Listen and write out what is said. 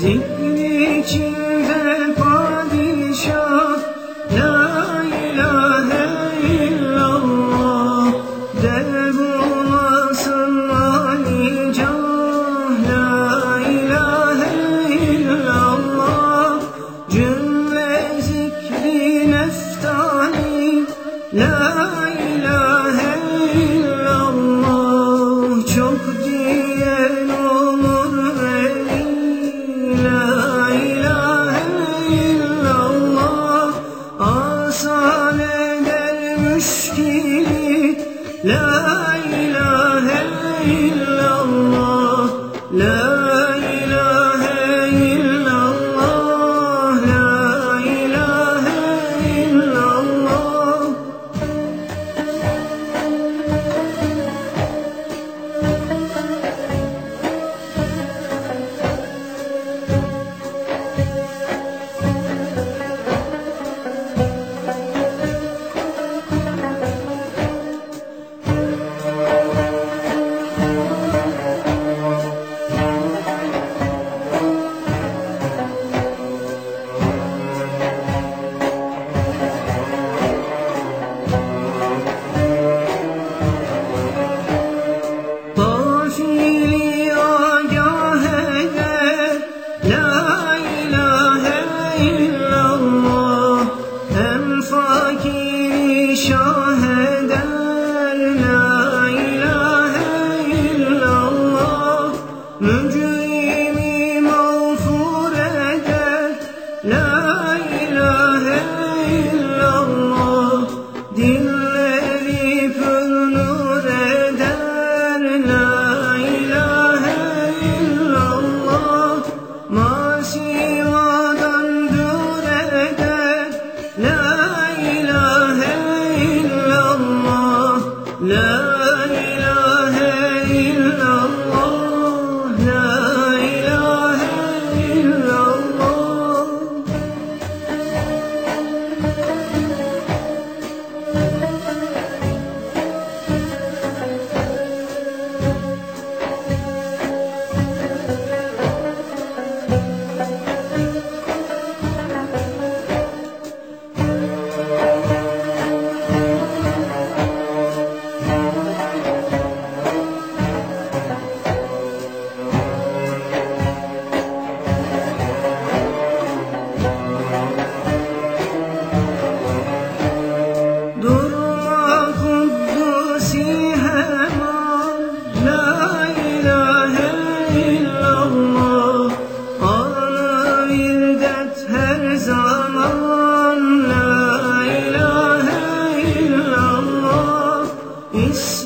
Zihni içinde padişah eder müşkili La ilahe illallah La دين Prince